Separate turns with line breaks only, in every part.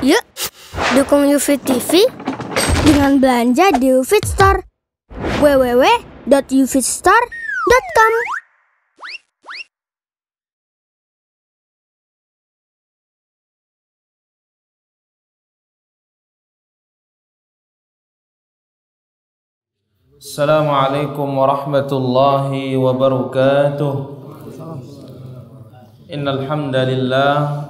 Yuk, dukung UFIT TV dengan belanja di UFIT Store. www.ufitstore.com
Assalamualaikum warahmatullahi wabarakatuh Innal hamdalillah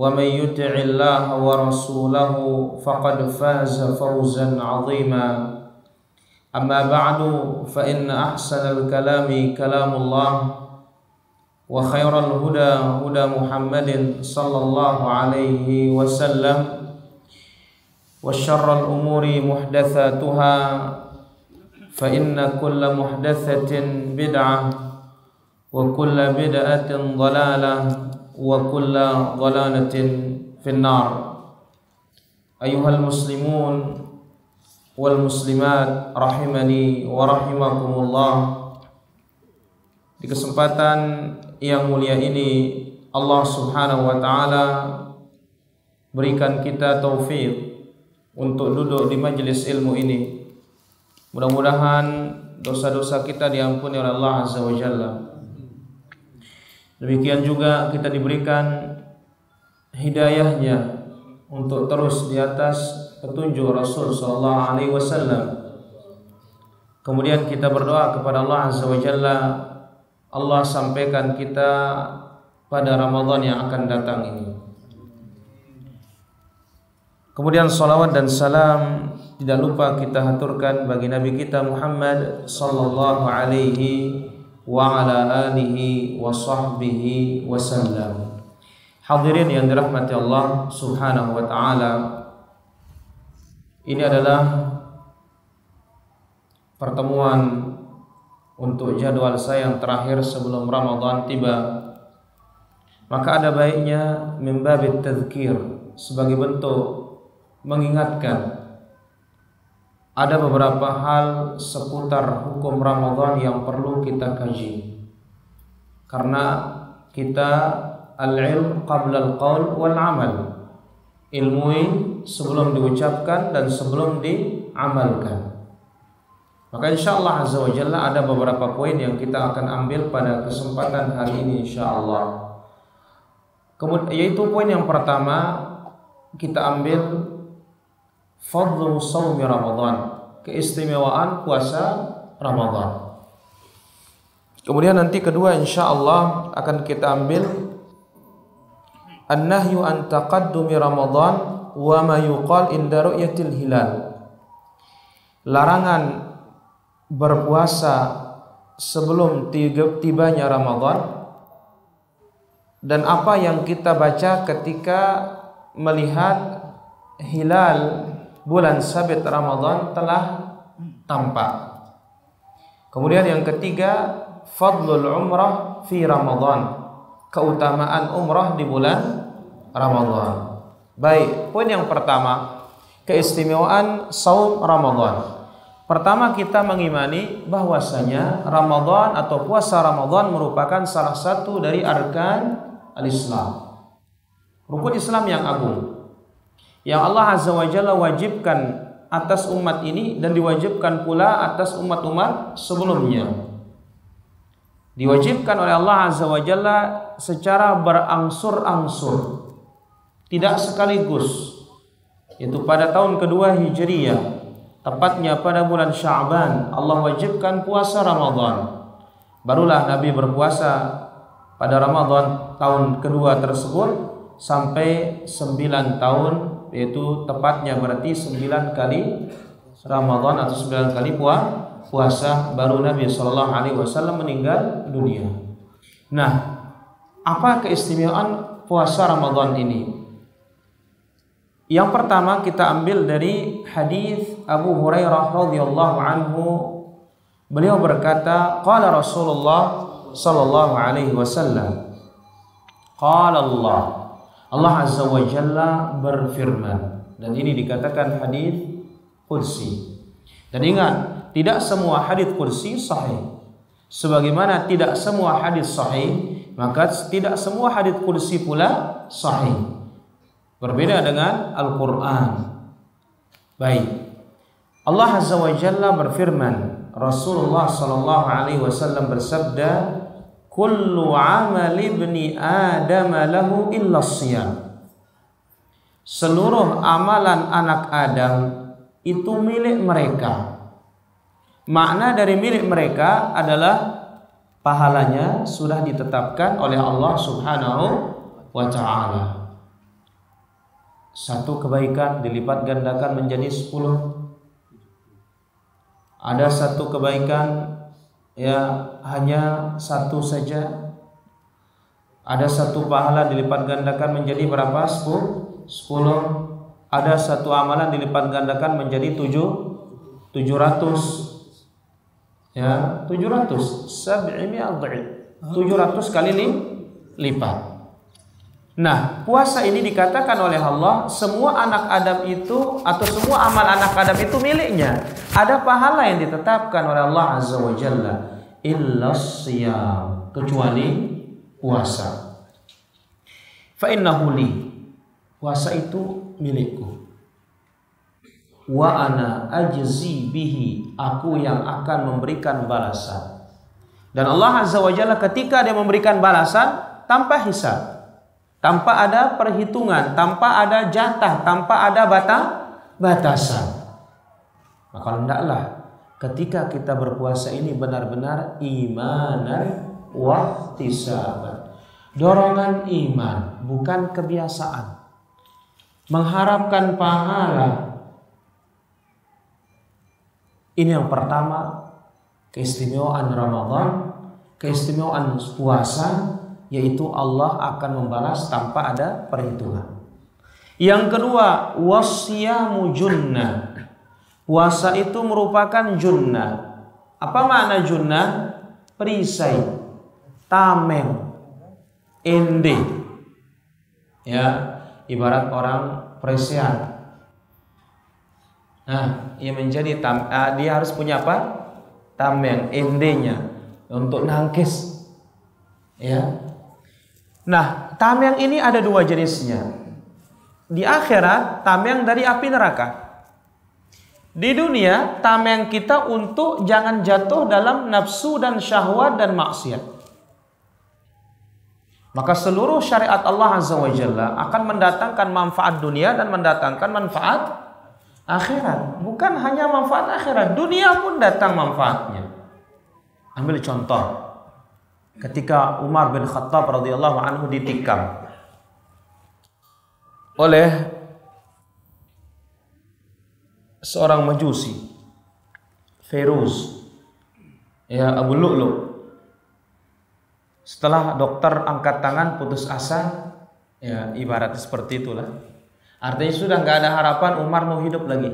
ومن يطع الله ورسوله فقد فاز فوزا عظيما. أما بعد فإن أحسن الكلام كلام الله وخير الهدى هدى محمد صلى الله عليه وسلم وشر الأمور محدثاتها فإن كل محدثة بدعة وكل بدعة ضلالة وكل ضلالة في النار أيها المسلمون والmuslimat rahimani wa rahimakumullah Di kesempatan yang mulia ini Allah Subhanahu wa taala berikan kita taufik untuk duduk di majelis ilmu ini. Mudah-mudahan dosa-dosa kita diampuni oleh Allah Azza wa Jalla. Demikian juga kita diberikan hidayahnya untuk terus di atas petunjuk Rasul sallallahu alaihi wasallam. Kemudian kita berdoa kepada Allah Azza wa Jalla Allah sampaikan kita pada Ramadan yang akan datang ini. Kemudian salawat dan salam tidak lupa kita haturkan bagi Nabi kita Muhammad sallallahu alaihi wa ala alihi wa sahbihi wasallam. Hadirin yang dirahmati Allah Subhanahu wa taala. Ini adalah pertemuan untuk jadwal saya yang terakhir sebelum Ramadan tiba. Maka ada baiknya membabit tazkir sebagai bentuk mengingatkan ada beberapa hal seputar hukum Ramadan yang perlu kita kaji. Karena kita al-ilm qabla al-qaul wal amal. Ilmui sebelum diucapkan dan sebelum diamalkan. Maka insya Allah Azza wa Jalla ada beberapa poin yang kita akan ambil pada kesempatan hari ini insya Allah. Kemudian yaitu poin yang pertama kita ambil fadlu saumi Ramadan, keistimewaan puasa Ramadan. Kemudian nanti kedua insya Allah akan kita ambil an-nahyu an taqaddumi Ramadan wa ma yuqal inda ru'yatil hilal. Larangan berpuasa sebelum tibanya Ramadan dan apa yang kita baca ketika melihat hilal bulan sabit Ramadan telah tampak. Kemudian yang ketiga, fadlul umrah fi Ramadan. Keutamaan umrah di bulan Ramadan. Baik, poin yang pertama, keistimewaan saum Ramadan. Pertama kita mengimani bahwasanya Ramadan atau puasa Ramadan merupakan salah satu dari arkan al-Islam. Rukun Islam yang agung. Yang Allah Azza wa Jalla wajibkan atas umat ini dan diwajibkan pula atas umat-umat sebelumnya. Diwajibkan oleh Allah Azza wa Jalla secara berangsur-angsur. Tidak sekaligus. Itu pada tahun kedua Hijriyah tepatnya pada bulan Sya'ban Allah wajibkan puasa Ramadan. Barulah Nabi berpuasa pada Ramadan tahun kedua tersebut sampai 9 tahun yaitu tepatnya berarti 9 kali Ramadan atau 9 kali puasa baru Nabi Shallallahu alaihi wasallam meninggal dunia. Nah, apa keistimewaan puasa Ramadan ini? Yang pertama kita ambil dari hadis Abu Hurairah radhiyallahu anhu. Beliau berkata, qala Rasulullah sallallahu alaihi wasallam. Qala Allah. Allah Azza wa Jalla berfirman dan ini dikatakan hadis kursi. Dan ingat, tidak semua hadis kursi sahih. Sebagaimana tidak semua hadis sahih, maka tidak semua hadis kursi pula sahih. Berbeda dengan Al-Quran. Baik. Allah Azza wa Jalla berfirman, Rasulullah sallallahu alaihi wasallam bersabda, "Kullu 'amali ibni Adam lahu illa siyam." Seluruh amalan anak Adam itu milik mereka. Makna dari milik mereka adalah pahalanya sudah ditetapkan oleh Allah Subhanahu wa taala. Satu kebaikan dilipat gandakan menjadi sepuluh. Ada satu kebaikan ya hanya satu saja. Ada satu pahala dilipat gandakan menjadi berapa? Sepuluh. Sepuluh. Ada satu amalan dilipat gandakan menjadi tujuh. Tujuh ratus. Ya, tujuh ratus. Sab'imi Tujuh ratus kali lipat. Nah, puasa ini dikatakan oleh Allah, semua anak Adam itu atau semua amal anak Adam itu miliknya. Ada pahala yang ditetapkan oleh Allah Azza wa Jalla. Kecuali puasa. Fa innahu li. Puasa itu milikku. Wa ana ajzi bihi, aku yang akan memberikan balasan. Dan Allah Azza wa Jalla ketika dia memberikan balasan tanpa hisab tanpa ada perhitungan, tanpa ada jatah, tanpa ada batang batasan. Maka hendaklah ketika kita berpuasa ini benar-benar imanan wahtisaban. Dorongan iman, bukan kebiasaan. Mengharapkan pahala. Ini yang pertama, keistimewaan Ramadan, keistimewaan puasa yaitu Allah akan membalas tanpa ada perhitungan. Yang kedua, wasyamu junnah. Puasa itu merupakan junnah. Apa makna junnah? Perisai, tameng, ende. Ya, ibarat orang presian. Nah, ia menjadi tam, uh, dia harus punya apa? Tameng, endenya untuk nangkis. Ya, Nah, tamyang ini ada dua jenisnya. Di akhirat, tamyang dari api neraka. Di dunia, tamyang kita untuk jangan jatuh dalam nafsu dan syahwat dan maksiat. Maka seluruh syariat Allah Azza wa Jalla akan mendatangkan manfaat dunia dan mendatangkan manfaat akhirat. Bukan hanya manfaat akhirat, dunia pun datang manfaatnya. Ambil contoh ketika Umar bin Khattab radhiyallahu anhu ditikam oleh seorang majusi Feruz ya Abu Lu'lu. Setelah dokter angkat tangan putus asa ya ibarat seperti itulah. Artinya sudah nggak ada harapan Umar mau hidup lagi.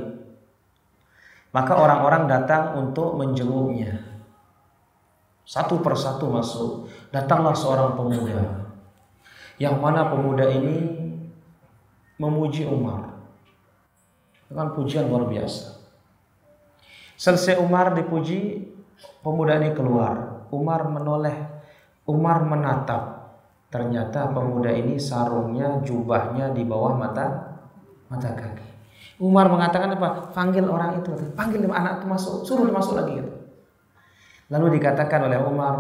Maka orang-orang datang untuk menjenguknya satu persatu masuk. Datanglah seorang pemuda. Yang mana pemuda ini memuji Umar. Dengan pujian luar biasa. Selesai Umar dipuji, pemuda ini keluar. Umar menoleh, Umar menatap. Ternyata pemuda ini sarungnya, jubahnya di bawah mata mata kaki. Umar mengatakan apa? Panggil orang itu, panggil anak itu masuk, suruh masuk lagi. Gitu. Lalu dikatakan oleh Umar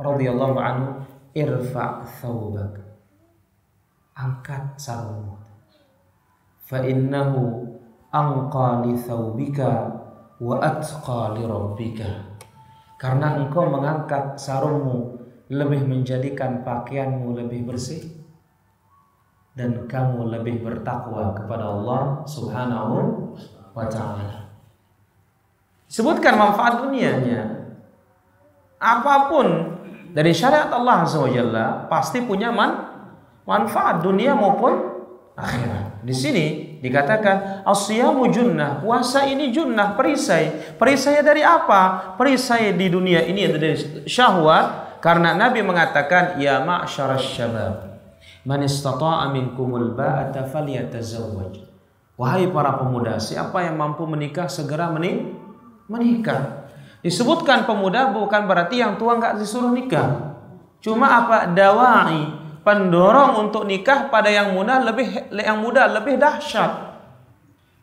radhiyallahu anhu, irfa thawbak. Angkat sarungmu. Fa innahu anqa li thawbika wa atqa li rabbika. Karena engkau mengangkat sarungmu lebih menjadikan pakaianmu lebih bersih dan kamu lebih bertakwa kepada Allah Subhanahu wa taala. Sebutkan manfaat dunianya apa pun dari syariat Allah Jalla pasti punya man manfaat dunia maupun akhirat. Di sini dikatakan asyamu junnah, puasa ini junnah, perisai. Perisai dari apa? Perisai di dunia ini dari syahwat karena Nabi mengatakan ya ma'syarasy syabab man istata'a minkumul ba'ata falyatazawwaj. Wahai para pemuda, siapa yang mampu menikah segera menikah. Disebutkan pemuda bukan berarti yang tua nggak disuruh nikah. Cuma apa dawai pendorong untuk nikah pada yang muda lebih yang muda lebih dahsyat,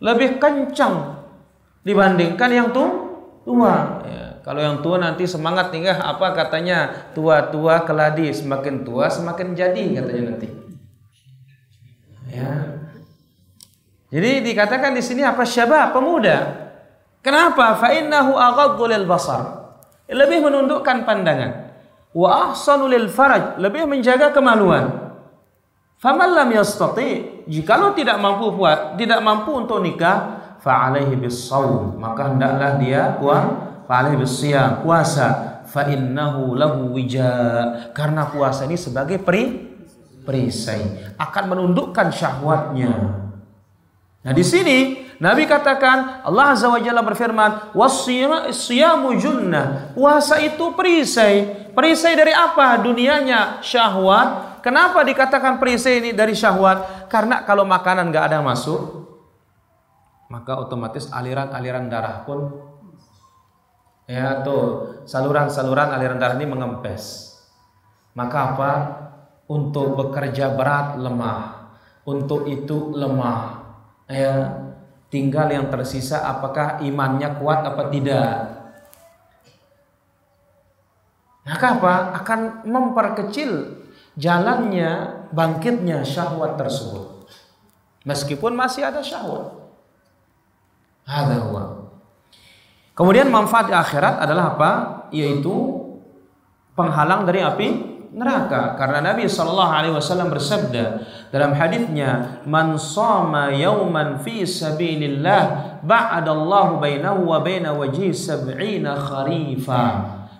lebih kencang dibandingkan yang tua. Ya, kalau yang tua nanti semangat nikah apa katanya tua-tua keladi semakin tua semakin jadi katanya nanti. Ya. Jadi dikatakan di sini apa syabab pemuda Kenapa? Fa innahu aghaddu lil basar. Lebih menundukkan pandangan. Wa ahsanu lil faraj, lebih menjaga kemaluan. Faman lam yastati, jikalau tidak mampu buat, tidak mampu untuk nikah, fa alaihi bisawm, maka hendaklah dia puasa, fa alaihi bisiyam, puasa. Fa innahu lahu wija, karena puasa ini sebagai peri perisai akan menundukkan syahwatnya. Nah, di sini Nabi katakan Allah Azza wa Jalla berfirman wasiyamu junnah. Puasa itu perisai. Perisai dari apa? Dunianya syahwat. Kenapa dikatakan perisai ini dari syahwat? Karena kalau makanan nggak ada masuk maka otomatis aliran-aliran darah pun ya tuh saluran-saluran aliran darah ini mengempes. Maka apa? Untuk bekerja berat lemah. Untuk itu lemah. Ya Tinggal yang tersisa apakah imannya kuat apa tidak. Maka apa? Akan memperkecil jalannya bangkitnya syahwat tersebut. Meskipun masih ada syahwat. Ada Kemudian manfaat akhirat adalah apa? Yaitu penghalang dari api neraka. Karena Nabi Shallallahu Alaihi Wasallam bersabda dalam hadisnya man sama yauman fi sabilillah ba'adallahu bainahu wa baina wajhi sab'ina kharifa.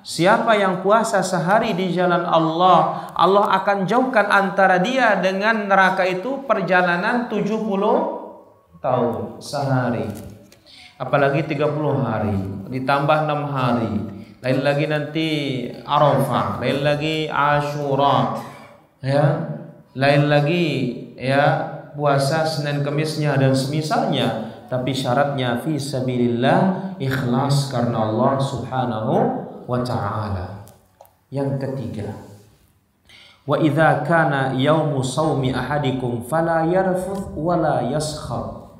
Siapa yang puasa sehari di jalan Allah, Allah akan jauhkan antara dia dengan neraka itu perjalanan 70 tahun sehari. Apalagi 30 hari, ditambah 6 hari, lain lagi nanti Arafah, lain lagi Ashura, ya, lain lagi ya puasa Senin Kemisnya dan semisalnya. Tapi syaratnya fi sabilillah ikhlas karena Allah Subhanahu wa taala. Yang ketiga, wa idza kana yaumu saumi ahadikum fala yarfuth wala yaskhar.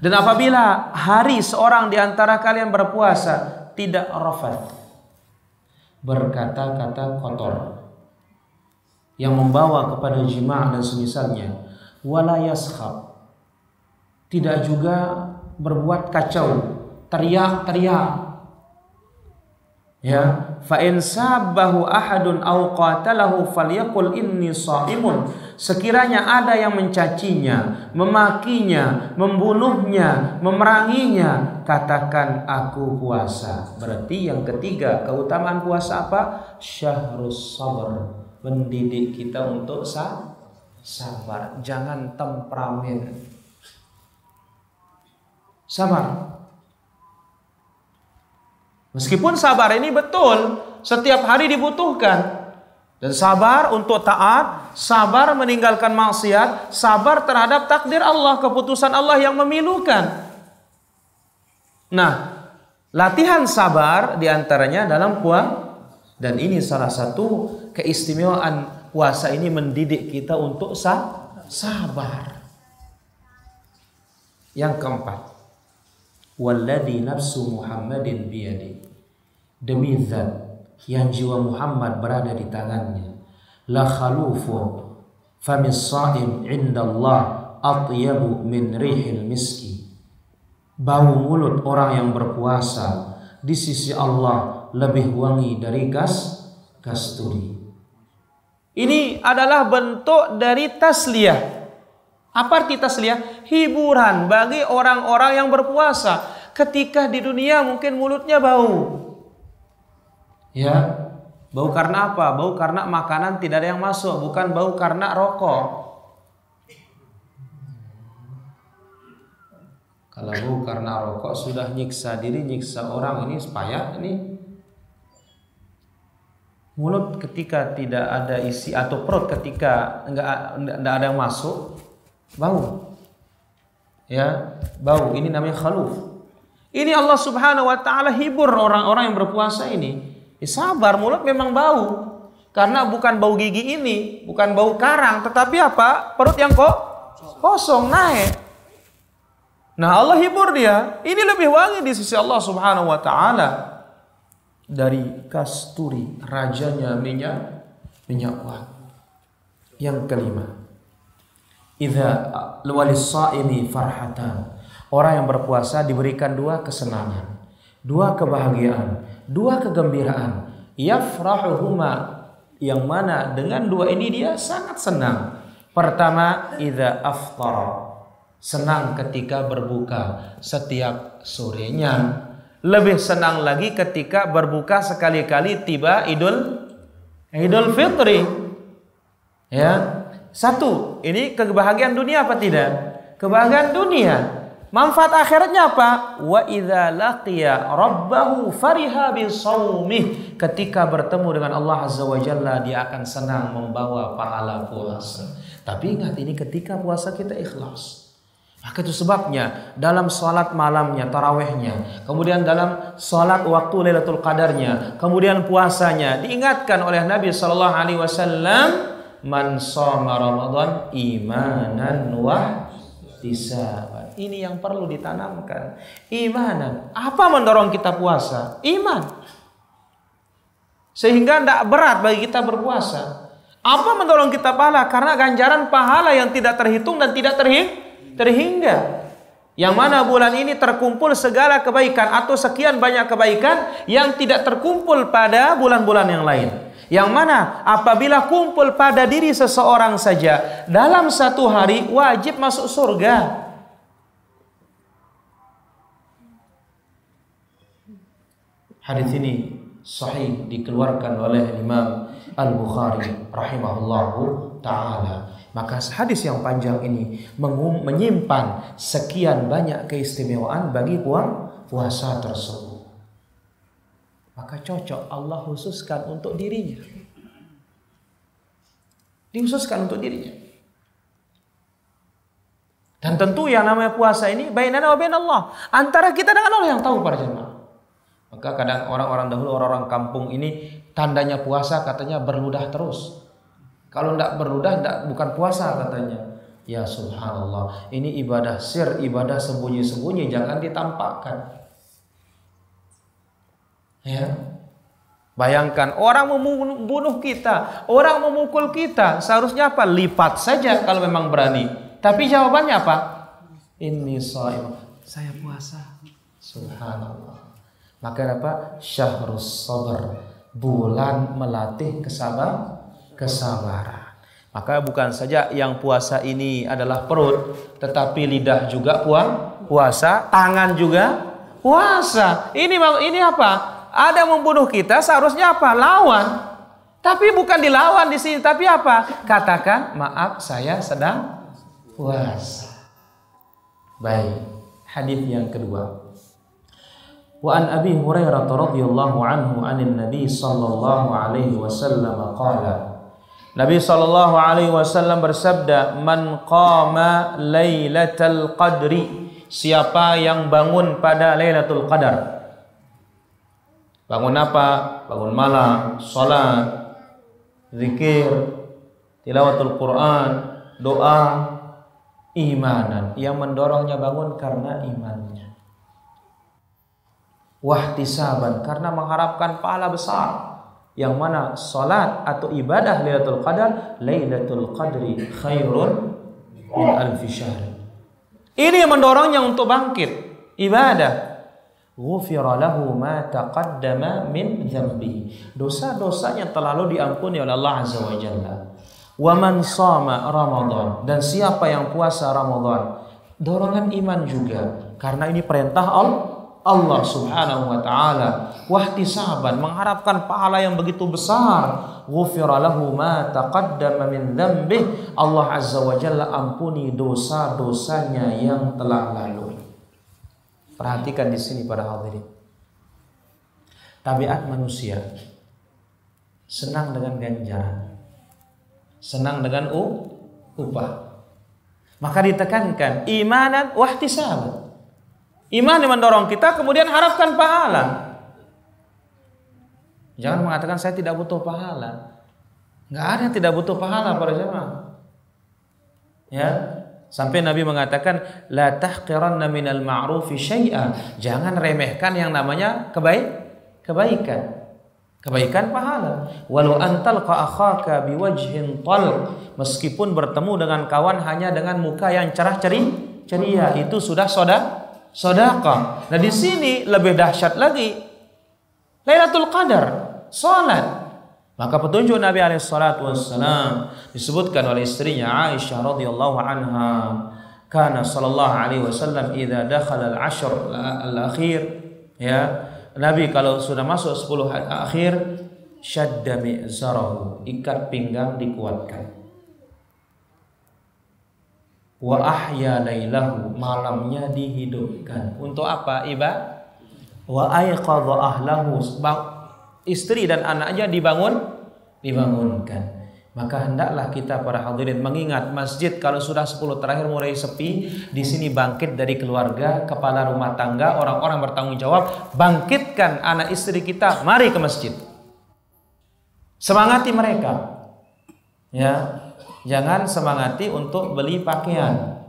Dan apabila hari seorang di antara kalian berpuasa, tidak rafat. Berkata-kata kotor yang membawa kepada jima' dan semisalnya. Wala yashab tidak juga berbuat kacau. Teriak-teriak ya. Fa in sabahu ahadun aw qatalahu falyaqul inni shaimun sekiranya ada yang mencacinya memakinya membunuhnya memeranginya katakan aku puasa. Berarti yang ketiga keutamaan puasa apa? Syahrus sabr. Mendidik kita untuk sabar. Jangan temperamen sabar Meskipun sabar ini betul setiap hari dibutuhkan. Dan sabar untuk taat, sabar meninggalkan maksiat, sabar terhadap takdir Allah, keputusan Allah yang memilukan. Nah, Latihan sabar di antaranya dalam puasa dan ini salah satu keistimewaan puasa ini mendidik kita untuk sa sabar. Yang keempat, walladhi nafsu Muhammadin biyadi. Demi zat yang jiwa Muhammad berada di tangannya. La khalufu famis sa'im indallah atyabu min rihil miski bau mulut orang yang berpuasa di sisi Allah lebih wangi dari gas kasturi. Ini adalah bentuk dari tasliyah. Apa arti tasliyah? Hiburan bagi orang-orang yang berpuasa ketika di dunia mungkin mulutnya bau. Ya, bau karena apa? Bau karena makanan tidak ada yang masuk, bukan bau karena rokok. Kalau karena rokok sudah nyiksa diri, nyiksa orang ini supaya ini mulut ketika tidak ada isi atau perut ketika enggak enggak ada yang masuk bau. Ya, bau ini namanya khaluf. Ini Allah Subhanahu wa taala hibur orang-orang yang berpuasa ini. Ya, sabar, mulut memang bau. Karena bukan bau gigi ini, bukan bau karang, tetapi apa? Perut yang kok kosong naik. Nah Allah hibur dia. Ini lebih wangi di sisi Allah subhanahu wa ta'ala. Dari kasturi, rajanya minyak, minyak wangi. Yang kelima. Idza ini farhatan. Orang yang berpuasa diberikan dua kesenangan. Dua kebahagiaan. Dua kegembiraan. Yafrahuhuma. Yang mana dengan dua ini dia sangat senang. Pertama, idza aftara senang ketika berbuka setiap sorenya. Lebih senang lagi ketika berbuka sekali-kali tiba Idul Idul Fitri. Ya. Satu, ini kebahagiaan dunia apa tidak? Kebahagiaan dunia. Manfaat akhiratnya apa? Wa idza laqiya rabbahu fariha bisawmih. Ketika bertemu dengan Allah Azza wa Jalla, dia akan senang membawa pahala puasa. Tapi ingat ini ketika puasa kita ikhlas. Maka itu sebabnya dalam sholat malamnya, tarawehnya, kemudian dalam sholat waktu Lailatul Qadarnya, kemudian puasanya diingatkan oleh Nabi Shallallahu Alaihi Wasallam, man shoma Ramadan imanan wa tisaban. Ini yang perlu ditanamkan. Imanan. Apa mendorong kita puasa? Iman. Sehingga tidak berat bagi kita berpuasa. Apa mendorong kita pahala? Karena ganjaran pahala yang tidak terhitung dan tidak terhitung terhingga yang mana bulan ini terkumpul segala kebaikan atau sekian banyak kebaikan yang tidak terkumpul pada bulan-bulan yang lain. Yang mana apabila kumpul pada diri seseorang saja dalam satu hari wajib masuk surga. Hadis ini sahih dikeluarkan oleh Imam Al-Bukhari rahimahullahu taala. Maka hadis yang panjang ini menyimpan sekian banyak keistimewaan bagi puasa tersebut. Maka cocok Allah khususkan untuk dirinya. Dihususkan untuk dirinya. Dan tentu yang namanya puasa ini bainana wa Allah. Antara kita dengan Allah yang tahu para jemaah. Maka kadang orang-orang dahulu, orang-orang kampung ini tandanya puasa katanya berludah terus. Kalau tidak berludah tidak bukan puasa katanya. Ya subhanallah, ini ibadah sir, ibadah sembunyi-sembunyi, jangan ditampakkan. Ya. Bayangkan orang membunuh kita, orang memukul kita, seharusnya apa? Lipat saja kalau memang berani. Tapi jawabannya apa? Ini soal saya puasa. Subhanallah. Maka apa? Syahrus sabar. Bulan melatih kesabaran kesabaran. Maka bukan saja yang puasa ini adalah perut, tetapi lidah juga puasa, tangan juga puasa. Ini ini apa? Ada membunuh kita seharusnya apa? Lawan. Tapi bukan dilawan di sini, tapi apa? Katakan, maaf saya sedang puasa. Baik, hadis yang kedua. Wa an Abi Hurairah radhiyallahu anhu anin Nabi sallallahu alaihi wasallam qala Nabi sallallahu alaihi wasallam bersabda, "Man qama lailatul qadri." Siapa yang bangun pada Lailatul Qadar? Bangun apa? Bangun malam, sholat, zikir, tilawatul Quran, doa, imanan. Yang mendorongnya bangun karena imannya. Wahtisaban karena mengharapkan pahala besar. Yang mana sholat atau ibadah Lailatul Qadar, Lailatul Qadri khairun min alfi syahr. Ini yang mendorongnya untuk bangkit ibadah ghufira lahu ma taqaddama min dzambihi. Dosa-dosanya telah lalu diampuni oleh Allah Azza wa Jalla. Wa man shama Ramadan. Dan siapa yang puasa Ramadan, dorongan iman juga. Karena ini perintah Allah Subhanahu wa taala. Wahtisaban mengharapkan pahala yang begitu besar. Ghufira lahu ma taqaddama min dzambih Allah azza wa jalla ampuni dosa-dosanya yang telah lalu Perhatikan di sini para hadirin. Tabiat manusia senang dengan ganjaran, senang dengan upah. Maka ditekankan imanan wahtisaban. Iman yang mendorong kita kemudian harapkan pahala. Jangan mengatakan saya tidak butuh pahala. Enggak ada yang tidak butuh pahala para jemaah. Ya, Sampai Nabi mengatakan la tahqiranna minal ma'rufi syai'a. Jangan remehkan yang namanya kebaik kebaikan. Kebaikan pahala. Walau antal akhaka biwajhin tal. Meskipun bertemu dengan kawan hanya dengan muka yang cerah ceri ceria itu sudah soda sodaka. Nah di sini lebih dahsyat lagi. Lailatul Qadar, salat. Maka petunjuk Nabi alaihi salatu wassalam disebutkan oleh istrinya Aisyah radhiyallahu anha, kana sallallahu alaihi wasallam idza dakhala al-ashr al-akhir ya, Nabi kalau sudah masuk 10 akhir syadda mi'zarahu, ikat pinggang dikuatkan. Wa ahya lailahu, malamnya dihidupkan. Untuk apa? Ibadah. Wa ayqadha ahlahu, istri dan anaknya dibangun dibangunkan. Maka hendaklah kita para hadirin mengingat masjid kalau sudah 10 terakhir mulai sepi di sini bangkit dari keluarga kepala rumah tangga orang-orang bertanggung jawab bangkitkan anak istri kita mari ke masjid. Semangati mereka. Ya jangan semangati untuk beli pakaian.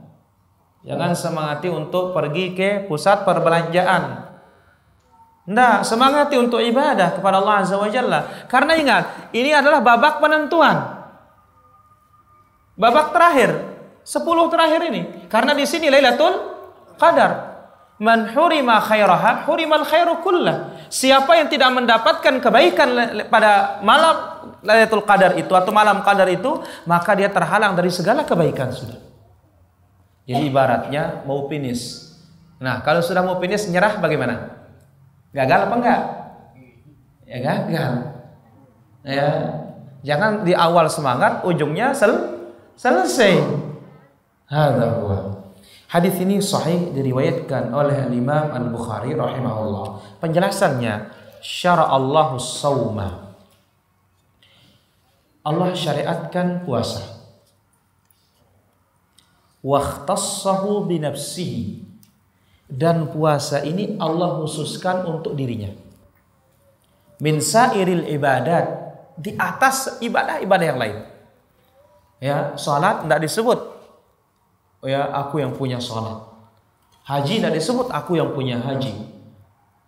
Jangan semangati untuk pergi ke pusat perbelanjaan Nah, semangati untuk ibadah kepada Allah Azza wa Jalla. Karena ingat, ini adalah babak penentuan. Babak terakhir, sepuluh terakhir ini. Karena di sini Lailatul Qadar. Man hurima khairaha, hurimal khairu kullah. Siapa yang tidak mendapatkan kebaikan pada malam Lailatul Qadar itu atau malam Qadar itu, maka dia terhalang dari segala kebaikan sudah. Jadi ibaratnya mau finish. Nah, kalau sudah mau finish nyerah bagaimana? Gagal apa enggak? Ya gagal. Ya, jangan di awal semangat, ujungnya sel selesai. Hadis ini sahih diriwayatkan oleh Imam Al-Bukhari rahimahullah. Penjelasannya, syara Allahu sauma. Allah syariatkan puasa. Wakhtassahu binafsihi dan puasa ini Allah khususkan untuk dirinya. Min sairil ibadat di atas ibadah-ibadah yang lain. Ya, salat tidak disebut. Ya, aku yang punya salat. Haji tidak disebut aku yang punya haji.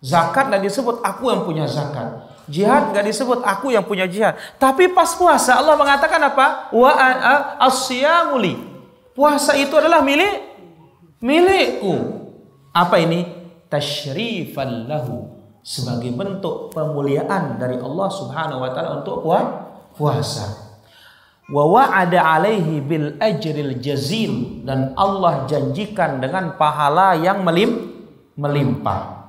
Zakat tidak disebut aku yang punya zakat. Jihad nggak disebut aku yang punya jihad. Tapi pas puasa Allah mengatakan apa? Wa asyamuli. Puasa itu adalah milik milikku. Apa ini? Tasyrifan lahu sebagai bentuk pemuliaan dari Allah Subhanahu wa taala untuk puasa. Wa wa'ada alaihi bil ajril jazil dan Allah janjikan dengan pahala yang melim melimpah.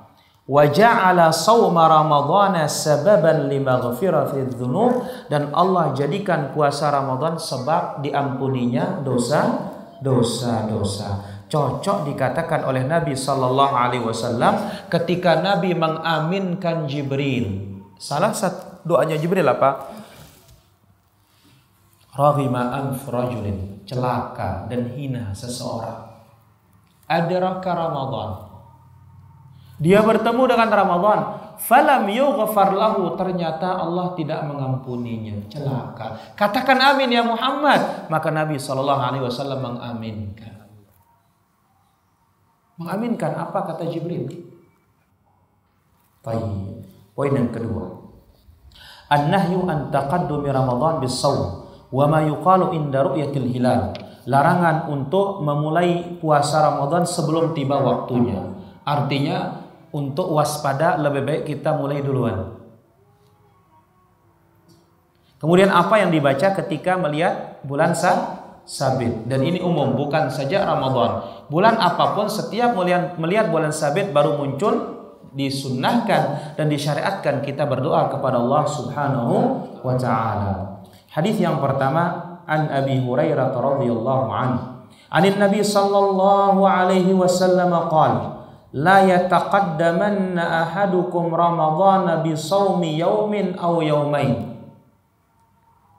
Wa ja'ala sawma ramadhana sababan limaghfirati dzunub dan Allah jadikan puasa Ramadan sebab diampuninya dosa dosa-dosa cocok dikatakan oleh Nabi Sallallahu Alaihi Wasallam ketika Nabi mengaminkan Jibril. Salah satu doanya Jibril apa? Raghima anf celaka dan hina seseorang. Adraka Ramadan. Dia bertemu dengan Ramadan, falam yughfar lahu ternyata Allah tidak mengampuninya. Celaka. Katakan amin ya Muhammad. Maka Nabi sallallahu alaihi wasallam mengaminkan. Mengaminkan apa kata Jibril? Baik. Poin yang kedua. An-nahyu an taqaddumi Ramadan bis-shaum wa ma yuqalu inda ru'yatil hilal. Larangan untuk memulai puasa Ramadan sebelum tiba waktunya. Artinya untuk waspada lebih baik kita mulai duluan. Kemudian apa yang dibaca ketika melihat bulan sah? Sabit dan ini umum bukan saja Ramadan. Bulan apa pun setiap melihat melihat bulan sabit baru muncul disunnahkan dan disyariatkan kita berdoa kepada Allah Subhanahu wa taala. Hadis yang pertama an Abi Hurairah radhiyallahu anhu. Anin Nabi sallallahu alaihi wasallam qala la yataqaddamanna ahadukum ramadhana bi shaumi yaumin aw yaumain.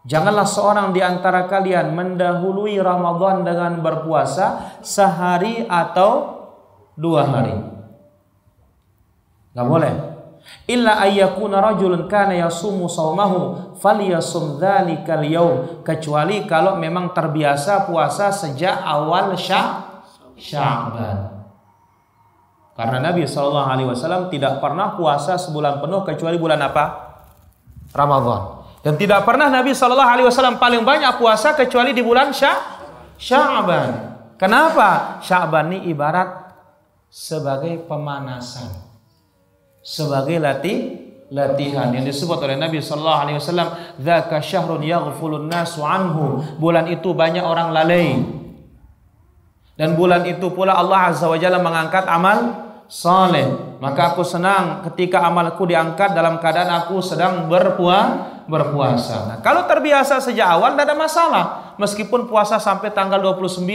Janganlah seorang di antara kalian mendahului Ramadan dengan berpuasa sehari atau dua hari. Gak boleh. Illa ayyakuna rajulun kana yasumu saumahu falyasum dzalikal yaum kecuali kalau memang terbiasa puasa sejak awal Sya'ban. Karena Nabi Shallallahu Alaihi Wasallam tidak pernah puasa sebulan penuh kecuali bulan apa? Ramadan. Dan tidak pernah Nabi Shallallahu Alaihi Wasallam paling banyak puasa kecuali di bulan Sya'ban. Kenapa? Sya'ban ini ibarat sebagai pemanasan. Sebagai latih latihan yang disebut oleh Nabi sallallahu alaihi wasallam dzaka syahrun yaghfulun nasu anhu. Bulan itu banyak orang lalai. Dan bulan itu pula Allah azza wa jalla mengangkat amal saleh. Maka aku senang ketika amalku diangkat dalam keadaan aku sedang berpuasa berpuasa nah kalau terbiasa sejak awal tidak ada masalah meskipun puasa sampai tanggal 29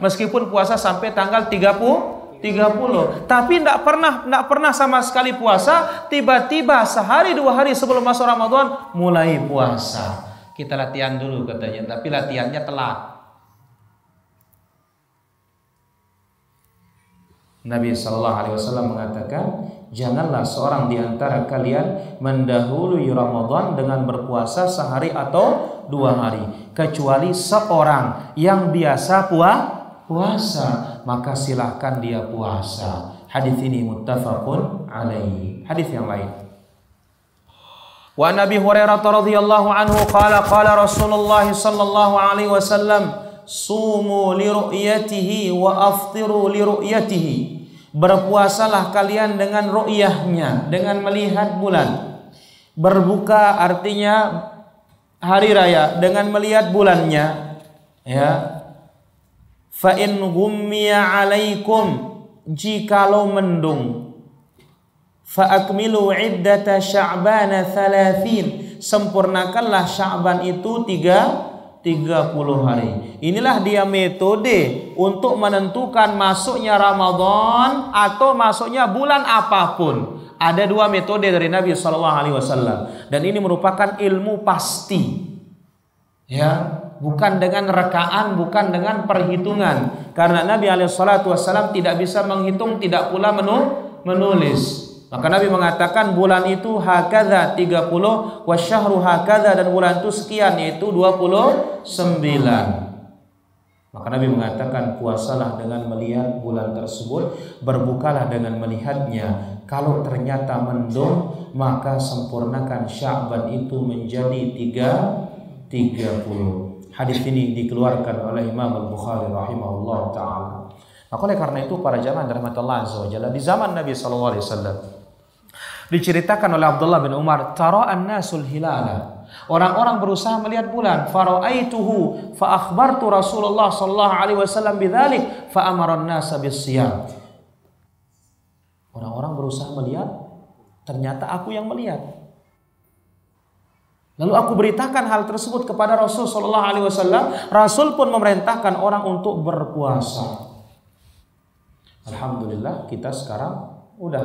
meskipun puasa sampai tanggal 30 30. Tapi tidak pernah tidak pernah sama sekali puasa, tiba-tiba sehari dua hari sebelum masuk Ramadan mulai puasa. Kita latihan dulu katanya, tapi latihannya telat. Nabi Shallallahu Alaihi Wasallam mengatakan, janganlah seorang di antara kalian mendahului Ramadan dengan berpuasa sehari atau dua hari, kecuali seorang yang biasa puasa puasa, maka silahkan dia puasa. Hadis ini muttafaqun alaihi. Hadis yang lain. Wa Nabi Hurairah radhiyallahu anhu qala qala Rasulullah sallallahu alaihi wasallam sumu li wa aftiru li. Berpuasalah kalian dengan ru'yahnya, dengan melihat bulan. Berbuka artinya hari raya dengan melihat bulannya. Ya, Fa in ghummiya alaikum jikalau mendung fa akmilu iddata sya'bana thalathin sempurnakanlah Sya'ban itu tiga 30 hari. Inilah dia metode untuk menentukan masuknya Ramadan atau masuknya bulan apa pun. Ada dua metode dari Nabi Shallallahu Alaihi Wasallam dan ini merupakan ilmu pasti. Ya, bukan dengan rekaan, bukan dengan perhitungan. Karena Nabi Alaihissalam tidak bisa menghitung, tidak pula menulis. Maka Nabi mengatakan bulan itu hakadha 30 wasyahru hakadha dan bulan itu sekian yaitu 29. Maka Nabi mengatakan puasalah dengan melihat bulan tersebut, berbukalah dengan melihatnya. Kalau ternyata mendung, maka sempurnakan Sya'ban itu menjadi tiga 30. Hadis ini dikeluarkan oleh Imam Al-Bukhari rahimahullah taala. Maka oleh karena itu para jamaah dirahmati Allah azza wajalla di zaman Nabi sallallahu alaihi wasallam diceritakan oleh Abdullah bin Umar tara an-nasul hilala orang-orang berusaha melihat bulan faraaituhu fa akhbartu Rasulullah sallallahu alaihi wasallam bidzalik fa amara an-nasa bis-siyam orang-orang berusaha melihat ternyata aku yang melihat Lalu aku beritakan hal tersebut kepada Rasul Shallallahu Alaihi Wasallam. Rasul pun memerintahkan orang untuk berpuasa. Alhamdulillah kita sekarang udah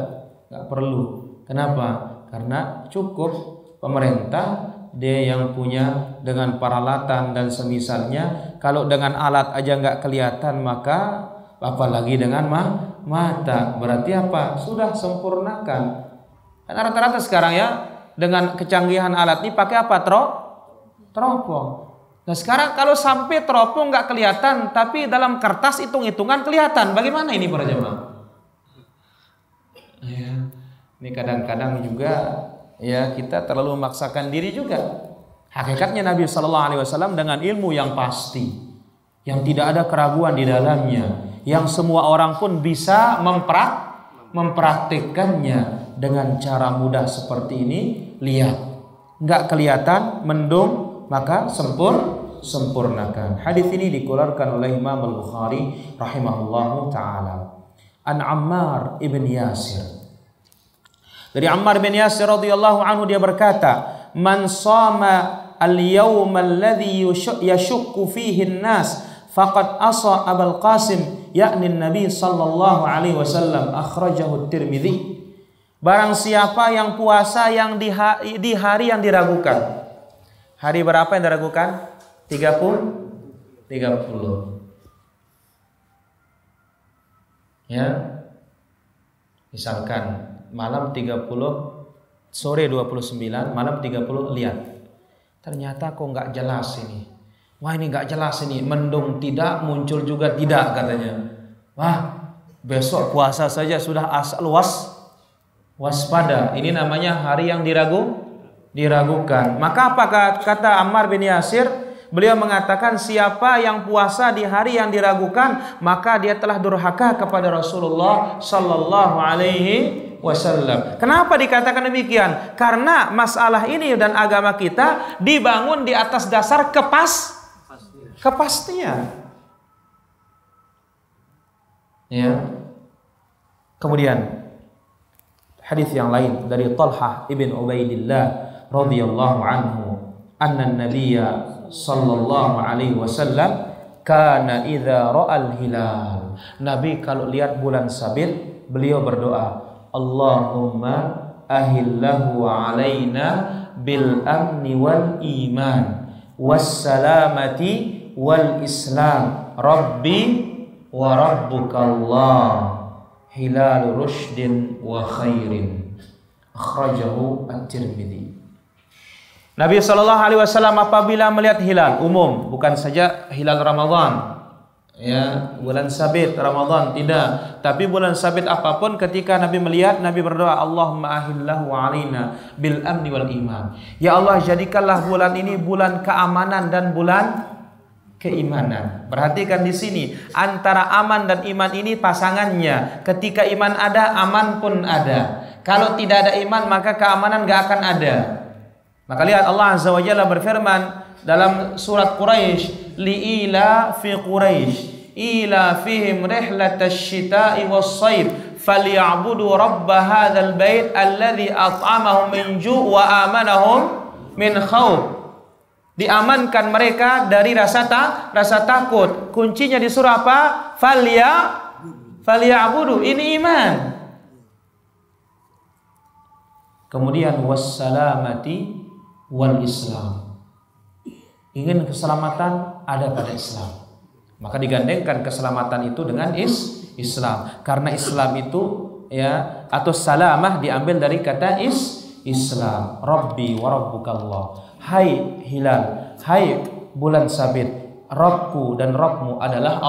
nggak perlu. Kenapa? Karena cukup pemerintah dia yang punya dengan peralatan dan semisalnya. Kalau dengan alat aja nggak kelihatan maka apalagi dengan ma mata. Berarti apa? Sudah sempurnakan. Karena rata-rata sekarang ya dengan kecanggihan alat ini pakai apa? Tro teropong. Nah sekarang kalau sampai teropong nggak kelihatan, tapi dalam kertas hitung-hitungan kelihatan. Bagaimana ini para jemaah? Ya, ini kadang-kadang juga ya kita terlalu memaksakan diri juga. Hakikatnya Nabi Shallallahu Alaihi Wasallam dengan ilmu yang pasti, yang tidak ada keraguan di dalamnya, yang semua orang pun bisa memprak mempraktikkannya dengan cara mudah seperti ini lihat. Nggak kelihatan mendung maka sempur sempurnakan. Hadis ini dikeluarkan oleh Imam Al Bukhari rahimahullahu taala. An Ammar ibn Yasir dari Ammar bin Yasir radhiyallahu anhu dia berkata man sama al yawm alladhi yashukku fihi an-nas faqad asa Abul Qasim yakni Nabi sallallahu alaihi wasallam akhrajahu Tirmidzi Barang siapa yang puasa yang di, di hari yang diragukan. Hari berapa yang diragukan? 30 30. Ya. Misalkan malam 30 sore 29, malam 30 lihat. Ternyata kok nggak jelas ini. Wah ini nggak jelas ini, mendung tidak, muncul juga tidak katanya. Wah besok puasa saja sudah asal luas waspada. Ini namanya hari yang diragu, diragukan. Maka apa kata Ammar bin Yasir? Beliau mengatakan siapa yang puasa di hari yang diragukan maka dia telah durhaka kepada Rasulullah sallallahu alaihi wasallam. Kenapa dikatakan demikian? Karena masalah ini dan agama kita dibangun di atas dasar kepas kepastian. Ya. Kemudian hadis yang lain dari Talhah ibn Ubaidillah radhiyallahu anhu anna nabiyya sallallahu alaihi wasallam kana idza ra'al hilal Nabi kalau lihat bulan sabit beliau berdoa Allahumma ahillahu alaina bil amni wal iman. Wassalamati wal Islam. Rabbi wa Rabbuka Allah hilal rushdin wa khairin. Akhrajahu at-Tirmidzi Nabi Shallallahu Alaihi Wasallam apabila melihat hilal umum bukan saja hilal Ramadan ya bulan sabit Ramadan tidak tapi bulan sabit apa pun ketika Nabi melihat Nabi berdoa Allahumma ahillahu alina bil amni wal iman ya Allah jadikanlah bulan ini bulan keamanan dan bulan keimanan. Perhatikan di sini antara aman dan iman ini pasangannya. Ketika iman ada, aman pun ada. Kalau tidak ada iman, maka keamanan gak akan ada. Maka lihat Allah Azza wa Jalla berfirman dalam surat Quraisy, liila fi Quraisy ila fihim rihlatash shita'i was-sayf falyabudu rabb hadzal bait alladhi at'amahum min ju' wa amanahum min khawf diamankan mereka dari rasa tak rasa takut. Kuncinya di surah apa? Falia falia abudu. Ini iman. Kemudian wassalamati wal Islam. Ingin keselamatan ada pada Islam. Maka digandengkan keselamatan itu dengan is Islam. Karena Islam itu ya atau salamah diambil dari kata is Islam. Rabbi wa rabbukallah Hai hilal, hai bulan sabit, Rabbku dan Rabbmu adalah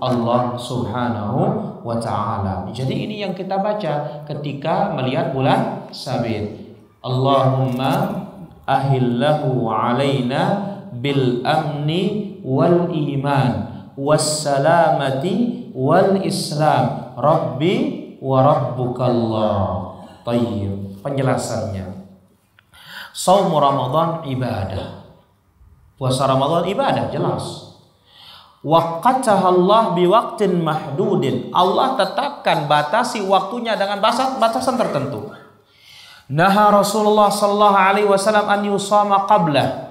Allah subhanahu wa ta'ala. Jadi ini yang kita baca ketika melihat bulan sabit. Allahumma ahillahu alaina bil amni wal iman wassalamati wal islam rabbi wa rabbukallah tayyib penjelasannya Saum Ramadan ibadah. Puasa Ramadan ibadah jelas. Waqataha Allah biwaktin mahdudin. Allah tetapkan batasi waktunya dengan batasan, batasan tertentu. Naha Rasulullah sallallahu alaihi wasallam an yusama qabla.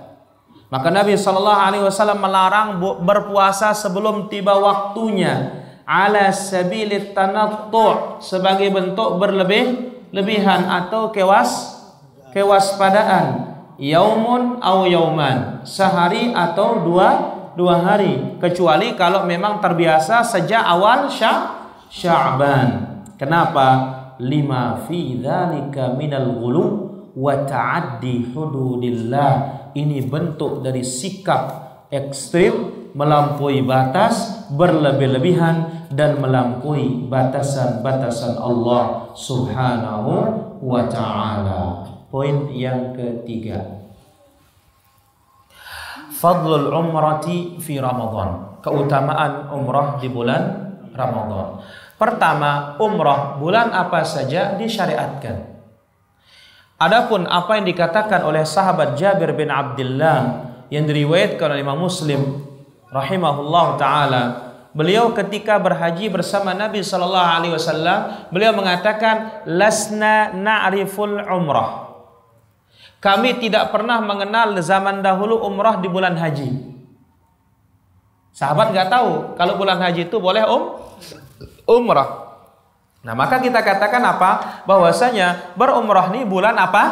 Maka Nabi sallallahu alaihi wasallam melarang berpuasa sebelum tiba waktunya ala sabilit tanattu sebagai bentuk berlebih lebihan atau kewas kewaspadaan yaumun au yauman sehari atau dua dua hari kecuali kalau memang terbiasa sejak awal Sya Sya'ban. Kenapa? Lima fi dzalika minal ghulu wa ta'addi hududillah. Ini bentuk dari sikap ekstrim, melampaui batas, berlebih-lebihan dan melampaui batasan-batasan Allah Subhanahu wa taala. Poin yang ketiga. Fadlul umrati fi Ramadan. Keutamaan umrah di bulan Ramadan. Pertama, umrah bulan apa saja disyariatkan. Adapun apa yang dikatakan oleh sahabat Jabir bin Abdullah yang diriwayatkan oleh Imam Muslim rahimahullah taala, beliau ketika berhaji bersama Nabi sallallahu alaihi wasallam, beliau mengatakan lasna na'riful umrah. Kami tidak pernah mengenal zaman dahulu umrah di bulan haji. Sahabat nggak tahu kalau bulan haji itu boleh um umrah. Nah, maka kita katakan apa? Bahwasanya berumrah ini bulan apa?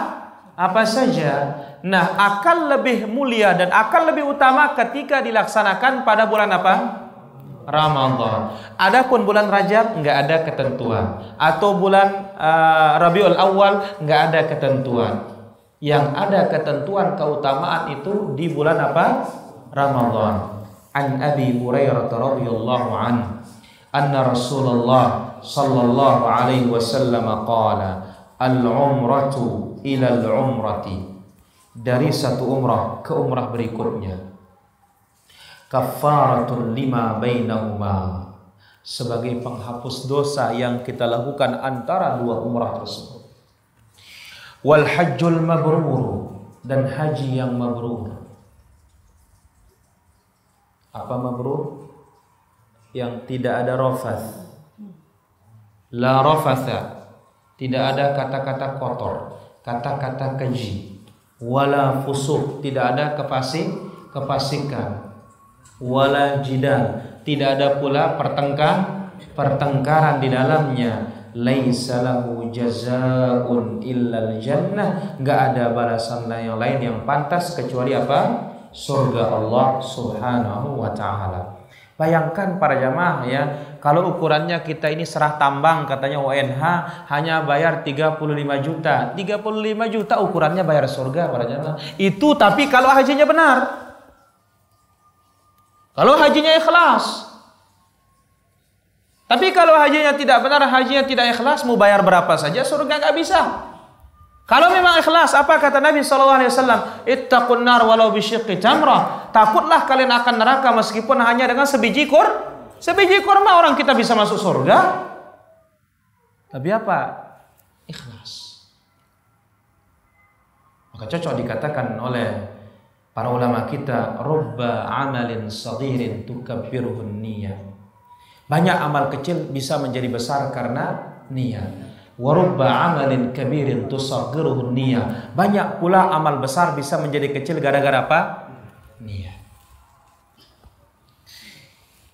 Apa saja. Nah, akan lebih mulia dan akan lebih utama ketika dilaksanakan pada bulan apa? Ramadan. Adapun bulan Rajab nggak ada ketentuan atau bulan uh, Rabiul Awal nggak ada ketentuan. Yang ada ketentuan keutamaan itu di bulan apa? Ramadan. An Abi Hurairah radhiyallahu anhu anna Rasulullah sallallahu alaihi wasallam qala al-umratu ila al-umrati. Dari satu umrah ke umrah berikutnya. Kafaratun lima bainahuma. Sebagai penghapus dosa yang kita lakukan antara dua umrah tersebut. Wal hajjul mabrur dan haji yang mabrur. Apa mabrur? Yang tidak ada rofas la rofasa tidak ada kata-kata kotor kata-kata keji. Wala fusuk tidak ada kepasik kepasikan wala jidal. Tidak ada pula pertengkar pertengkaran di dalamnya. Laisa lahu jazaun illal jannah. Enggak ada balasan yang lain yang pantas kecuali apa? Surga Allah Subhanahu wa taala Bayangkan para jamaah ya, kalau ukurannya kita ini serah tambang katanya ONH hanya bayar 35 juta. 35 juta ukurannya bayar surga para jamaah. Itu tapi kalau hajinya benar. Kalau hajinya ikhlas. Tapi kalau hajinya tidak benar, hajinya tidak ikhlas, mau bayar berapa saja surga nggak bisa. Kalau memang ikhlas, apa kata Nabi sallallahu alaihi wasallam? Ittaqun nar walau bisyiqqi tamrah. Takutlah kalian akan neraka meskipun hanya dengan sebiji kur. Sebiji kurma orang kita bisa masuk surga. Tapi apa? Ikhlas. Maka cocok dikatakan oleh para ulama kita, rubba amalin saghirin tukabbiruhun niyah. Banyak amal kecil bisa menjadi besar karena niat warubba amalin kabirin tusaggiruhu niyah. Banyak pula amal besar bisa menjadi kecil gara-gara apa? Niat.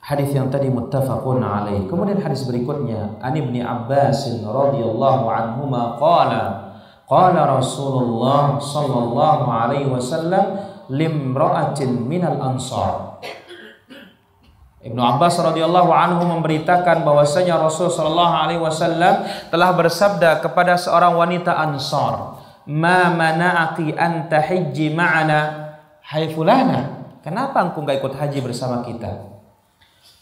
Hadis yang tadi muttafaqun alaih. Kemudian hadis berikutnya, An Ibnu Abbas radhiyallahu anhuma qala qala Rasulullah sallallahu alaihi wasallam limra'atin minal ansar Ibnu Abbas radhiyallahu anhu memberitakan bahwasanya Rasul sallallahu alaihi wasallam telah bersabda kepada seorang wanita Ansar, "Ma mana'aki an tahijji ma'ana?" Hai fulana, kenapa engkau enggak ikut haji bersama kita?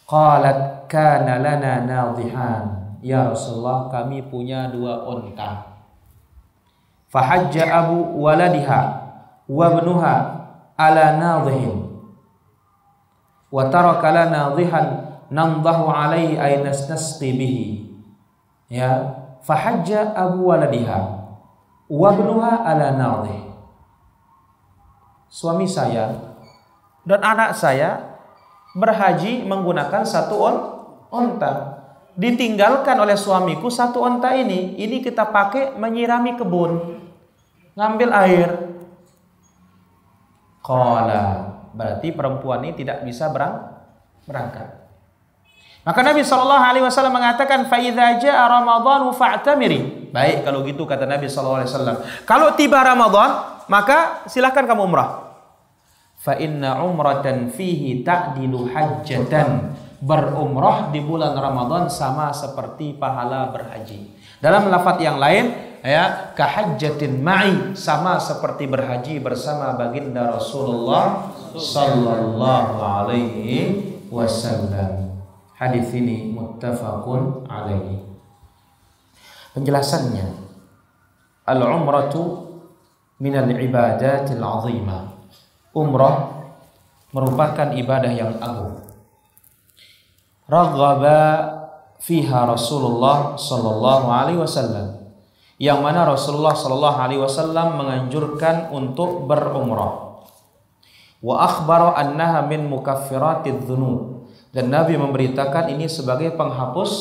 Qalat kana lana nadhihan. Ya Rasulullah, kami punya dua unta. Fahajja abu waladiha wa ibnuha ala nadhihin wa taraka lana dhihan alaihi ay nastasqi bihi. Ya abu waladiha wa ibnuha suami saya dan anak saya berhaji menggunakan satu on onta. Ditinggalkan oleh suamiku satu onta ini. Ini kita pakai menyirami kebun ngambil air berarti perempuan ini tidak bisa berang, berangkat. Maka Nabi Shallallahu Alaihi Wasallam mengatakan, "Faidha jaa Ramadan fa'tamiri." Baik, kalau gitu kata Nabi Shallallahu Alaihi Wasallam. Kalau tiba Ramadan, maka silahkan kamu umrah. fa inna umratan fihi ta'dilu hajjatan berumrah di bulan Ramadan sama seperti pahala berhaji dalam lafaz yang lain ya kahajjatin ma'i sama seperti berhaji bersama baginda Rasulullah sallallahu alaihi wasallam hadis ini muttafaqun alaihi penjelasannya al-umratu minal ibadatil azimah umrah merupakan ibadah yang agung. Raghaba fiha Rasulullah sallallahu alaihi wasallam. Yang mana Rasulullah sallallahu alaihi wasallam menganjurkan untuk berumrah. Wa akhbara annaha min mukaffiratidz dzunub. Dan Nabi memberitakan ini sebagai penghapus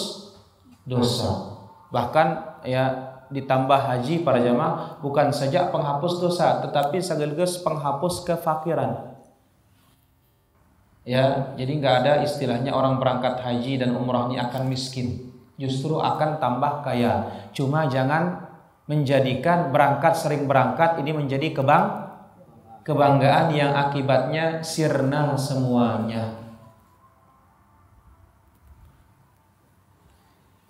dosa. Bahkan ya ditambah haji para jamaah bukan saja penghapus dosa tetapi sekaligus penghapus kefakiran. Ya, jadi nggak ada istilahnya orang berangkat haji dan umrah ini akan miskin. Justru akan tambah kaya. Cuma jangan menjadikan berangkat sering berangkat ini menjadi kebang kebanggaan yang akibatnya sirna semuanya.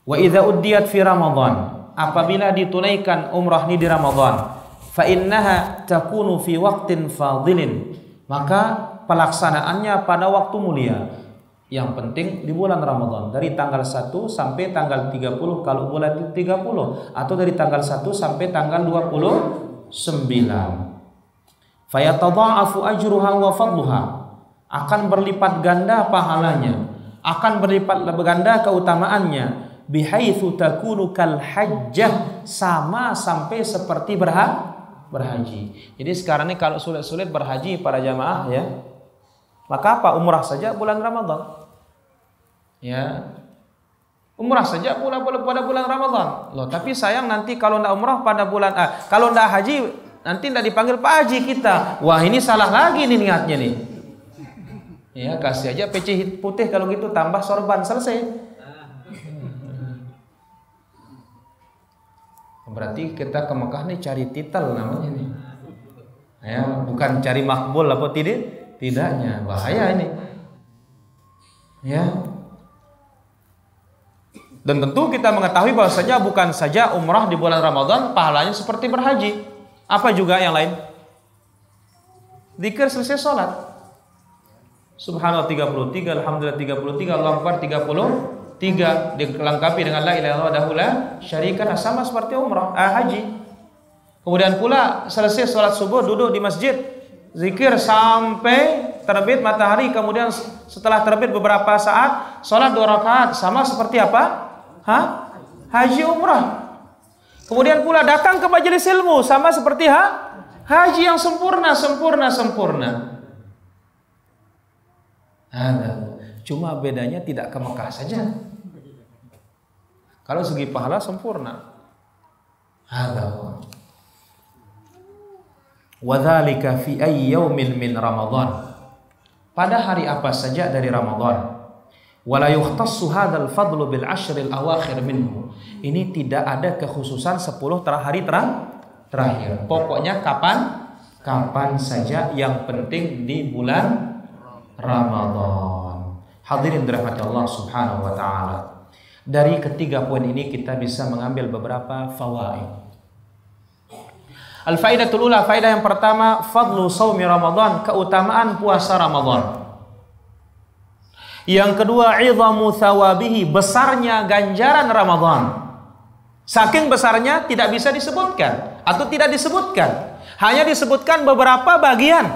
Wa idza uddiyat fi Ramadan apabila ditunaikan umrah ini di Ramadan fa innaha takunu fi waqtin fadilin maka pelaksanaannya pada waktu mulia yang penting di bulan Ramadan dari tanggal 1 sampai tanggal 30 kalau bulan 30 atau dari tanggal 1 sampai tanggal 29 fayatadha'afu ajruha wa fadluha akan berlipat ganda pahalanya akan berlipat ganda keutamaannya bihaitsu takunu kal hajjah sama sampai seperti berha berhaji. Jadi sekarang ini kalau sulit-sulit berhaji para jamaah ya. Maka apa? Umrah saja bulan Ramadan. Ya. Umrah saja bulan bulan pada bulan Ramadan. Loh, tapi sayang nanti kalau tidak umrah pada bulan ah, kalau tidak haji nanti tidak dipanggil Pak Haji kita. Wah, ini salah lagi nih niatnya nih. Ya, kasih aja peci putih kalau gitu tambah sorban selesai. Berarti kita ke Mekah nih cari titel namanya nih. Ya, bukan cari makbul apa tidak? Tidaknya, bahaya ini. Ya. Dan tentu kita mengetahui bahwasanya bukan saja umrah di bulan Ramadan pahalanya seperti berhaji. Apa juga yang lain? Dikir selesai sholat. Subhanallah 33, Alhamdulillah 33, Allah Akbar 30, tiga. Dilengkapi dengan la ilaha illallah syarikan sama seperti umrah ah, haji. Kemudian pula selesai sholat subuh duduk di masjid. Zikir sampai terbit matahari. Kemudian setelah terbit beberapa saat sholat dua rakaat. Sama seperti apa ha haji umrah. Kemudian pula datang ke majelis ilmu sama seperti ha? Haji yang sempurna sempurna sempurna. Cuma bedanya tidak ke Mekah saja. Kalau segi pahala sempurna. Hada Wadhalika fi ayyi yaumin min Ramadan. Pada hari apa saja dari Ramadan. Wala yukhtassu hadzal fadlu bil ashril awakhir minhu. Ini tidak ada kekhususan 10 hari terakhir. Pokoknya kapan? Kapan saja yang penting di bulan Ramadan. Hadirin dirahmati Allah Subhanahu wa taala. Dari ketiga poin ini kita bisa mengambil beberapa fawaid. Al-faidatul ula, faidah yang pertama, fadlu saumi Ramadan, keutamaan puasa Ramadan. Yang kedua, idhamu thawabihi, besarnya ganjaran Ramadan. Saking besarnya tidak bisa disebutkan atau tidak disebutkan. Hanya disebutkan beberapa bagian.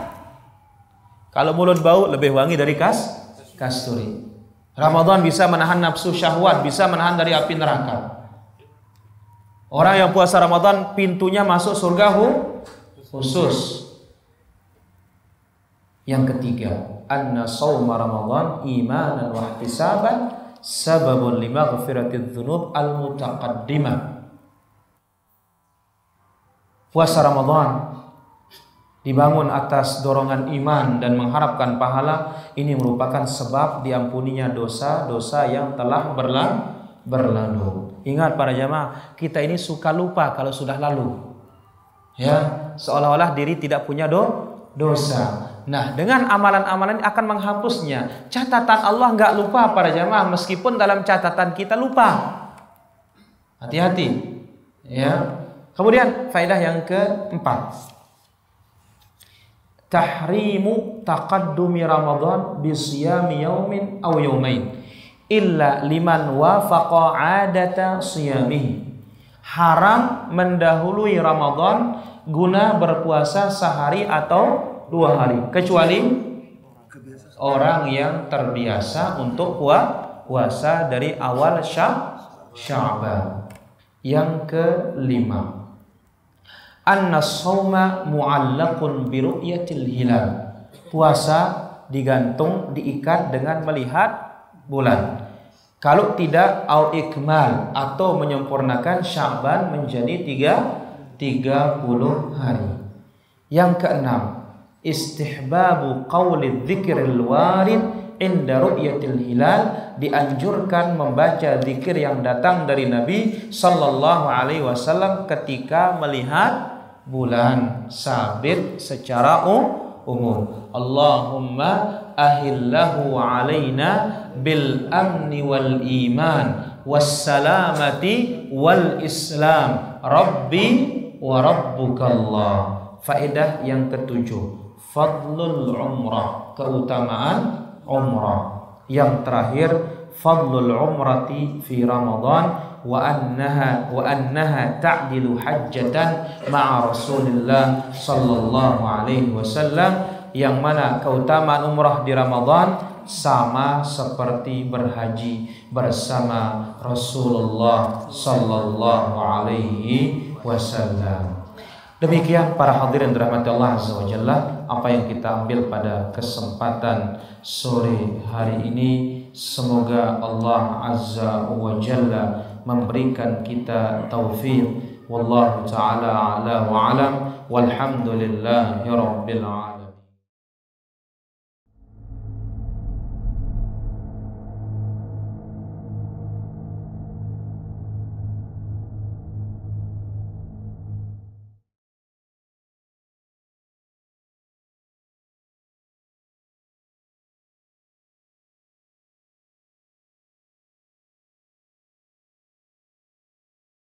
Kalau mulut bau lebih wangi dari kas kasturi. Ramadan bisa menahan nafsu syahwat, bisa menahan dari api neraka. Orang yang puasa Ramadan pintunya masuk surga khusus. Yang ketiga, anna sawma Ramadan imanan wa ihtisaban sababun limaghfiratidz dzunub al-mutaqaddimah. Puasa Ramadan dibangun atas dorongan iman dan mengharapkan pahala ini merupakan sebab diampuninya dosa-dosa yang telah berlalu. Ingat para jamaah, kita ini suka lupa kalau sudah lalu. Ya, seolah-olah diri tidak punya do dosa. Nah, dengan amalan-amalan akan menghapusnya. Catatan Allah nggak lupa para jamaah meskipun dalam catatan kita lupa. Hati-hati. Ya. Kemudian faedah yang keempat. Tahrimu taqaddumi Ramadan bi siyami yaumin aw yaumain illa liman wafaqa adata siyamihi. Haram mendahului Ramadan guna berpuasa sehari atau dua hari kecuali orang yang terbiasa untuk puasa dari awal Sya'ban. Yang kelima, anna sawma mu'allaqun bi hilal. Puasa digantung diikat dengan melihat bulan. Kalau tidak au ikmal atau menyempurnakan Sya'ban menjadi tiga, 30 hari. Yang keenam, istihbabu qawli dzikril warid inda ru'yatil hilal dianjurkan membaca zikir yang datang dari Nabi sallallahu alaihi wasallam ketika melihat bulan sabit secara umum. Allahumma ahillahu alaina bil amni wal iman was salamati wal islam rabbi wa rabbukallah. Faedah yang ketujuh fadlul umrah keutamaan umrah. Yang terakhir fadlul umrati fi Ramadan wa annaha wa annaha ta'dilu hajjatan ma'a Rasulillah sallallahu alaihi wasallam. Yang mana keutamaan umrah di Ramadan sama seperti berhaji bersama Rasulullah sallallahu alaihi wasallam. Demikian para hadirin dirahmati Allah Azza wa Jalla apa yang kita ambil pada kesempatan sore hari ini. Semoga Allah Azza wa Jalla memberikan kita taufik wallahu taala ala wa alam. Walhamdulillahi rabbil alamin